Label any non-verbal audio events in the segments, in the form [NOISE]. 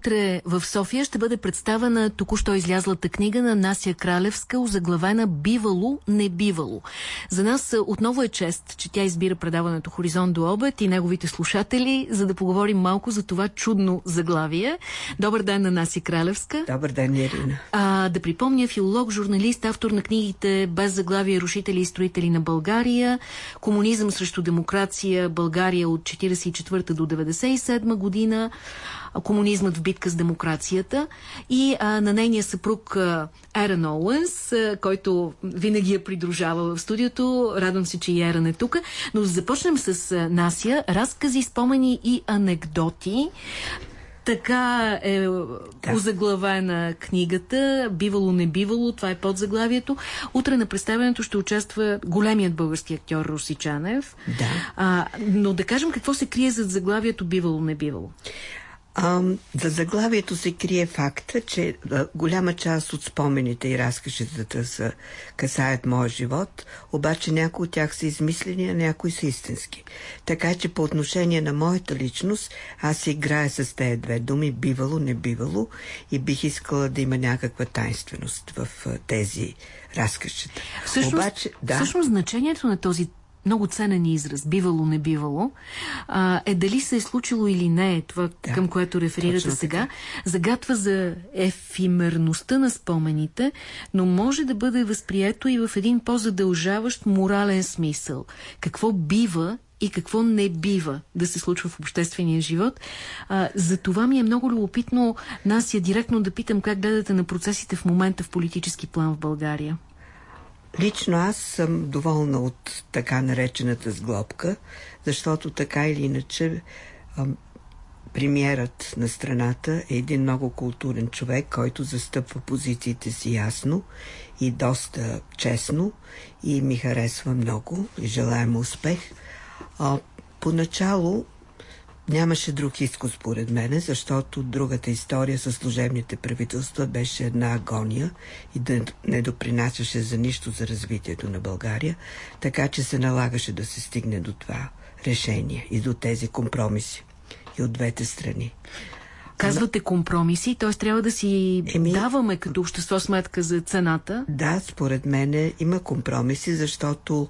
Утре в София ще бъде представена току-що излязлата книга на Насия Кралевска, озаглавена «Бивало, не бивало». За нас отново е чест, че тя избира предаването Хоризонт до обед и неговите слушатели, за да поговорим малко за това чудно заглавие. Добър ден на Наси Кралевска. Добър ден, Ирина. А, да припомня, филолог, журналист, автор на книгите Без заглавие Рушители и строители на България, Комунизъм срещу демокрация, България от 44 до 97 година, комунизмът в битка с демокрацията и а, на нейния съпруг Еран Оуенс, който винаги я придружава в студиото. Радвам се, че и Еран е тук. Но започнем с а, Насия. Разкази, спомени и анекдоти. Така е да. озаглавена книгата. Бивало, не бивало. Това е подзаглавието. Утре на представянето ще участва големият български актьор Русичанев. Да. А, но да кажем какво се крие зад заглавието Бивало, не бивало. А, за заглавието се крие факта, че а, голяма част от спомените и разкажетата са, касаят моя живот, обаче някои от тях са измислени, а някои са истински. Така че по отношение на моята личност, аз играя с тези две думи, бивало, не бивало, и бих искала да има някаква тайнственост в а, тези разкажета. Всъщност, обаче, да. всъщност значението на този много ценен израз, бивало, не бивало, а, е дали се е случило или не, е това да, към което реферирате сега, загатва за ефимерността на спомените, но може да бъде възприето и в един по-задължаващ морален смисъл. Какво бива и какво не бива да се случва в обществения живот. А, за това ми е много любопитно нас я директно да питам как гледате на процесите в момента в политически план в България. Лично аз съм доволна от така наречената сглобка, защото така или иначе премиерът на страната е един много културен човек, който застъпва позициите си ясно и доста честно и ми харесва много и желаем успех. А, поначало Нямаше друг изкус, според мене, защото другата история с служебните правителства беше една агония и да не допринасяше за нищо за развитието на България, така че се налагаше да се стигне до това решение и до тези компромиси и от двете страни. Казвате компромиси, т.е. трябва да си Еми, даваме като общество сметка за цената? Да, според мен има компромиси, защото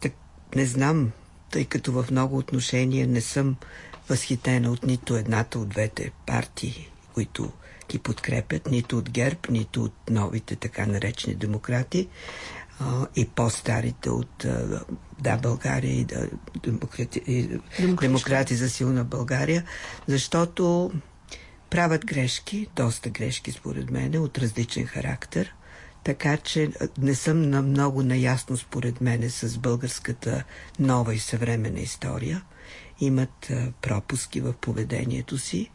так, не знам, тъй като в много отношения не съм възхитена от нито едната от двете партии, които ги подкрепят, нито от ГЕРБ, нито от новите така наречени демократи а, и по-старите от а, Да, България и, да, демократи, и демократи за силна България, защото правят грешки, доста грешки според мен, от различен характер. Така че не съм на много наясно според мене с българската нова и съвременна история имат пропуски в поведението си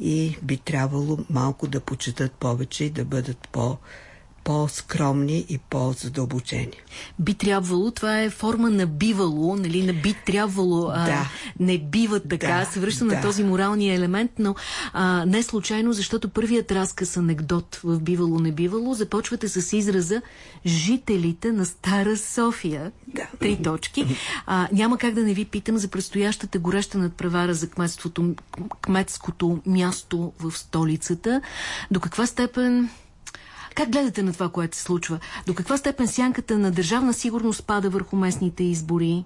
и би трябвало малко да почитат повече и да бъдат по- по-скромни и по-задълбочени. Би трябвало, това е форма на бивало, нали, на би трябвало, а, да. не бива така, да, се връща да. на този моралния елемент, но а, не случайно, защото първият разказ анекдот в бивало, не бивало, започвате с израза жителите на Стара София. Да. Три точки. А, няма как да не ви питам за предстоящата гореща надпревара за кметството, кметското място в столицата. До каква степен как гледате на това, което се случва? До каква степен сянката на държавна сигурност пада върху местните избори?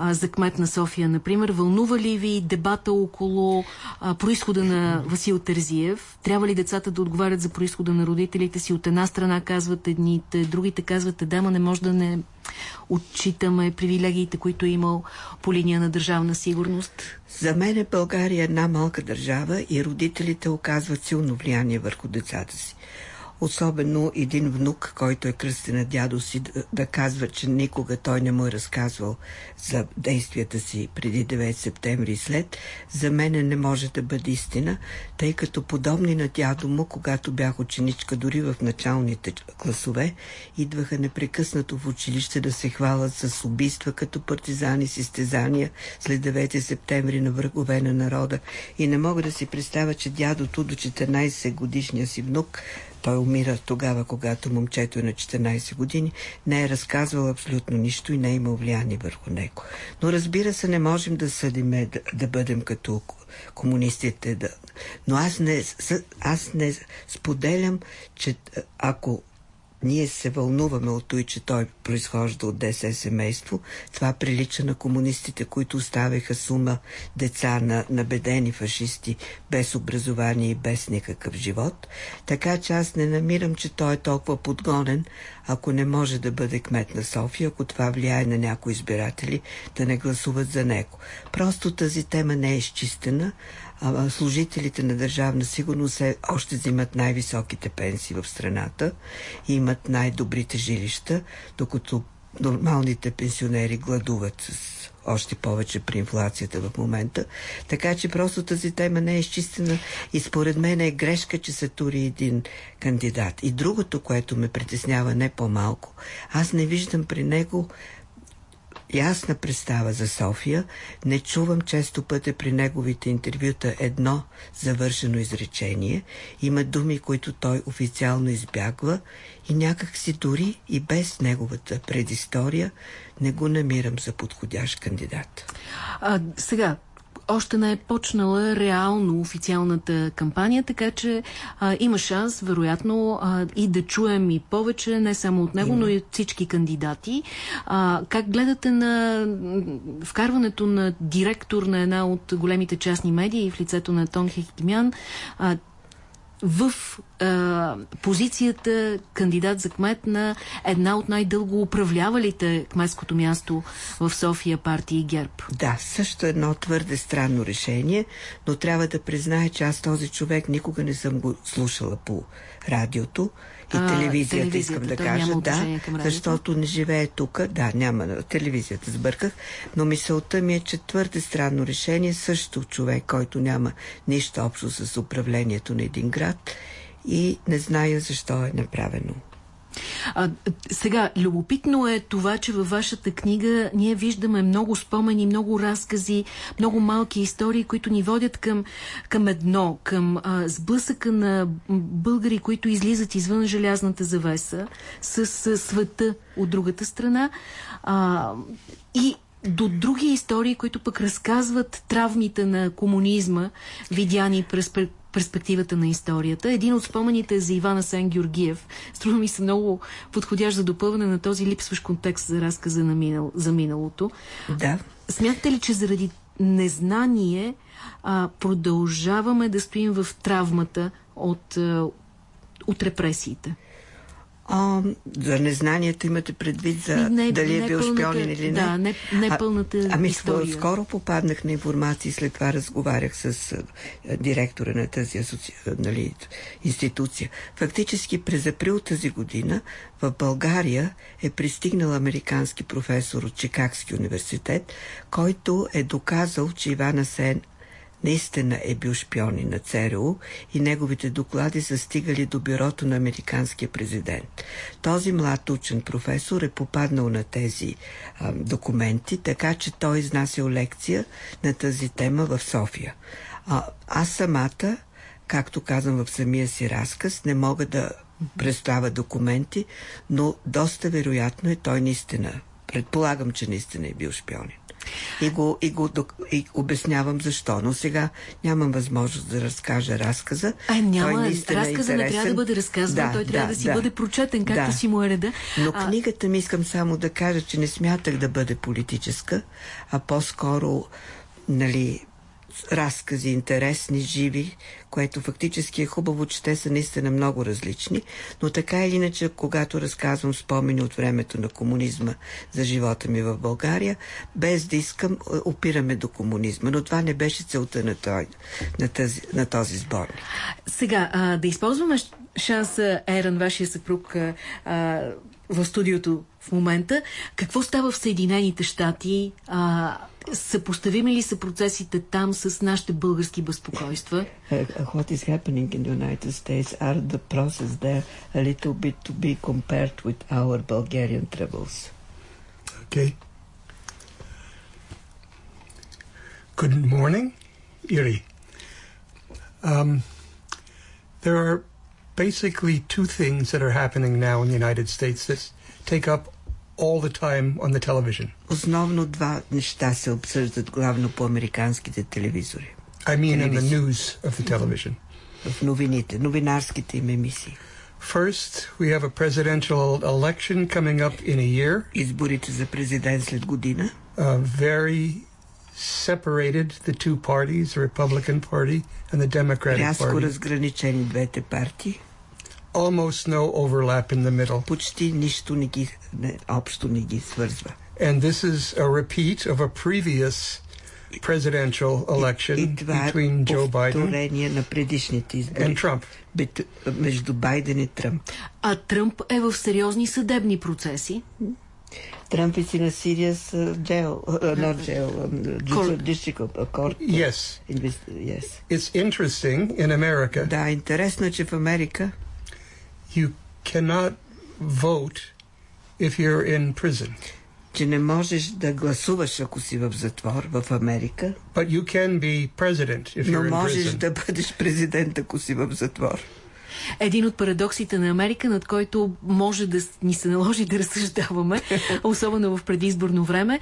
за кмет на София, например. Вълнува ли ви дебата около а, происхода на Васил Терзиев? Трябва ли децата да отговарят за происхода на родителите си? От една страна казват едните, другите казват, да, ма не може да не отчитаме привилегиите, които е имал по линия на държавна сигурност? За мен е България една малка държава и родителите оказват силно влияние върху децата си особено един внук, който е кръстен на дядо си, да, да казва, че никога той не му е разказвал за действията си преди 9 септември и след, за мен не може да бъде истина, тъй като подобни на дядо му, когато бях ученичка дори в началните класове, идваха непрекъснато в училище да се хвалят с убийства като партизани с изтезания след 9 септември на врагове на народа. И не мога да си представя, че дядото до 14 годишния си внук той умира тогава, когато момчето е на 14 години, не е разказвал абсолютно нищо и не е имал влияние върху него. Но разбира се, не можем да съдиме да, да бъдем като комунистите. Да. Но аз не, аз не споделям, че ако ние се вълнуваме от той, че той произхожда от ДС семейство. Това прилича на комунистите, които оставяха сума деца на набедени фашисти без образование и без никакъв живот. Така че аз не намирам, че той е толкова подгонен, ако не може да бъде кмет на София, ако това влияе на някои избиратели да не гласуват за него. Просто тази тема не е изчистена, а, служителите на държавна сигурност още взимат най-високите пенсии в страната и имат най-добрите жилища, докато нормалните пенсионери гладуват с още повече при инфлацията в момента. Така че просто тази тема не е изчистена и според мен е грешка, че се тури един кандидат. И другото, което ме притеснява не по-малко, аз не виждам при него ясна представа за София. Не чувам често пъти при неговите интервюта едно завършено изречение. Има думи, които той официално избягва и някак си дори и без неговата предистория не го намирам за подходящ кандидат. А, сега, още не е почнала реално официалната кампания, така че а, има шанс, вероятно, а, и да чуем и повече, не само от него, но и от всички кандидати. А, как гледате на вкарването на директор на една от големите частни медии в лицето на Тон Хехтимян? В а, позицията кандидат за кмет на една от най-дълго управлявалите кметското място в София партии ГЕРБ. Да, също едно твърде странно решение, но трябва да признае, че аз този човек никога не съм го слушала по радиото и а, телевизията, телевизията, искам да кажа. Да, защото не живее тук. Да, няма телевизията, сбърках. Но мисълта ми е, че твърде странно решение също човек, който няма нищо общо с управлението на един град и не зная защо е направено. А, сега, любопитно е това, че във вашата книга ние виждаме много спомени, много разкази, много малки истории, които ни водят към, към едно, към а, сблъсъка на българи, които излизат извън желязната завеса с, с света от другата страна. А, и до други истории, които пък разказват травмите на комунизма, видяни през перспективата на историята. Един от спомените за Ивана Сен Георгиев струва ми се много подходящ за допълване на този липсващ контекст за разказа на минал, за миналото. Да. Смятате ли, че заради незнание а, продължаваме да стоим в травмата от, от репресиите? А, за незнанието имате предвид за не, дали е бил шпионин или не? Да, не, не пълната а, ами, история. скоро попаднах на информация и след това разговарях с а, директора на тази асоци... нали, институция. Фактически през април тази година в България е пристигнал американски професор от Чикагски университет, който е доказал, че Ивана Сен наистина е бил шпиони на ЦРУ и неговите доклади са стигали до бюрото на американския президент. Този млад учен професор е попаднал на тези а, документи, така че той изнасял лекция на тази тема в София. А, аз самата, както казвам в самия си разказ, не мога да представя документи, но доста вероятно е той наистина. Предполагам, че наистина е бил шпионин и го, и го и обяснявам защо. Но сега нямам възможност да разкажа разказа. А, няма. Той е разказа е не трябва да бъде разказан, да, той трябва да, да си да, бъде прочетен, както да. си му е реда. Но а... книгата ми искам само да кажа, че не смятах да бъде политическа, а по-скоро нали, разкази, интересни, живи, което фактически е хубаво, че те са наистина много различни, но така или иначе, когато разказвам спомени от времето на комунизма за живота ми в България, без да искам, е, опираме до комунизма, но това не беше целта на, той, на, тази, на този сбор. Сега, а, да използваме шанса Еран, вашия съпруг, а, в студиото в момента. Какво става в Съединените щати? А, съпоставими ли са процесите там с нашите български безпокойства? What is happening in the United States are the process there a little bit to be compared with our Bulgarian troubles. Okay. Good morning, Iri. Um, there are basically two things that are happening now in the United States that take up all the time on the television. Основно два неща се обсъждат главно по американските телевизори. I mean in the news of the television. В новините, новинарските им емисии. First, we have a presidential election coming up in a year. Изборите за президент след година. Uh, very separated the two parties, the Republican Party and the Democratic Рязко Party. разграничени двете партии. Almost no overlap in the middle. Почти нищо не ги, не, общо не ги свързва. And this is a repeat of a previous presidential election И това е between Joe Biden повторение на предишните избори. and Trump. Бет- Между Байден и Тръмп. А Тръмп е в сериозни съдебни процеси. Тръмп is in a serious uh, jail, uh, not jail, um, Court. district uh, court. Yes. Invest- yes. It's interesting in America, Да, интересно е, че в Америка you cannot vote if you're in prison, че не можеш да гласуваш, ако си в затвор в Америка, but you can be president if но you're in можеш prison. да бъдеш президент, ако си в затвор. Един от парадоксите на Америка, над който може да ни се наложи да разсъждаваме, [LAUGHS] особено в предизборно време.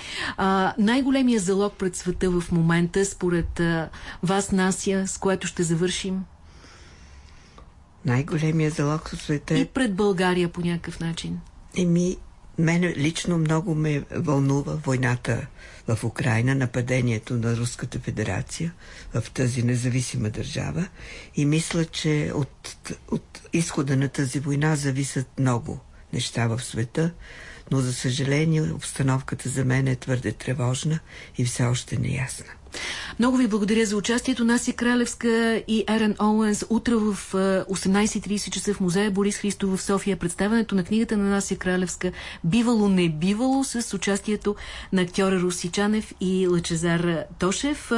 Най-големия залог пред света в момента, според а, вас, Насия, с което ще завършим, Най-големия залог в света. И пред България по някакъв начин. Еми, мене лично много ме вълнува войната в Украина, нападението на Руската федерация в тази независима държава. И мисля, че от, от изхода на тази война зависят много неща в света, но за съжаление обстановката за мен е твърде тревожна и все още неясна. Много ви благодаря за участието. Насия Кралевска и Ерен Оуенс. Утре в а, 18.30 часа в музея Борис Христов в София. Представянето на книгата на Насия Кралевска «Бивало не бивало» с участието на актьора Руси Чанев и Лъчезар Тошев.